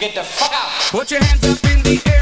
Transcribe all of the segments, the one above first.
get the fuck out. Put your hands up in the air,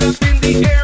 Hands up in the air,